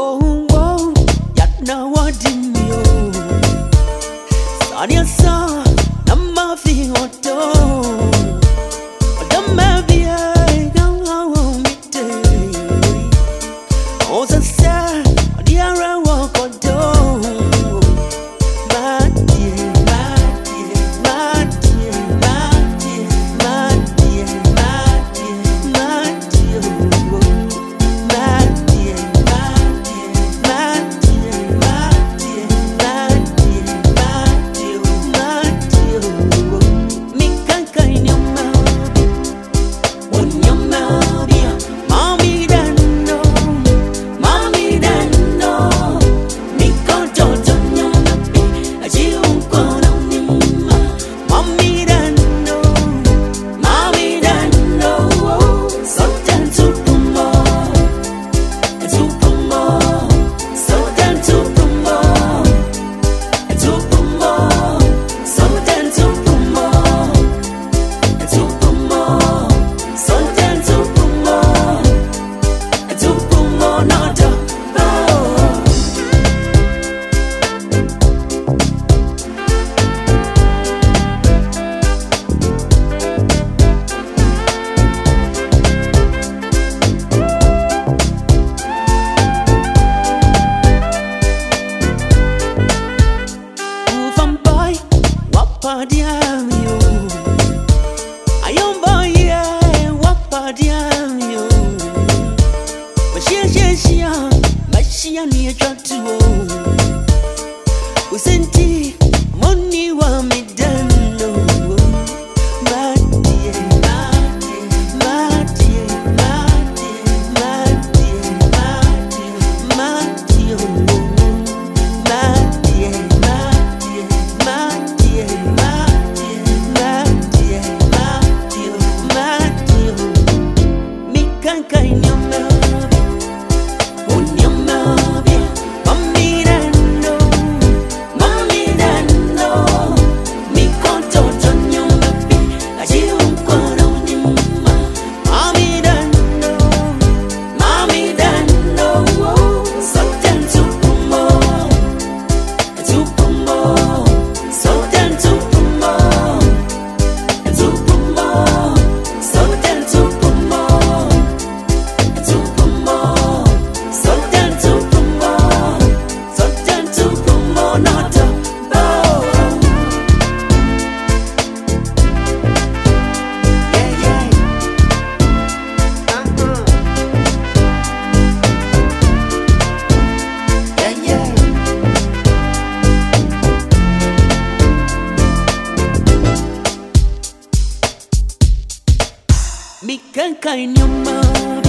Oh. 你我 blanca y ni.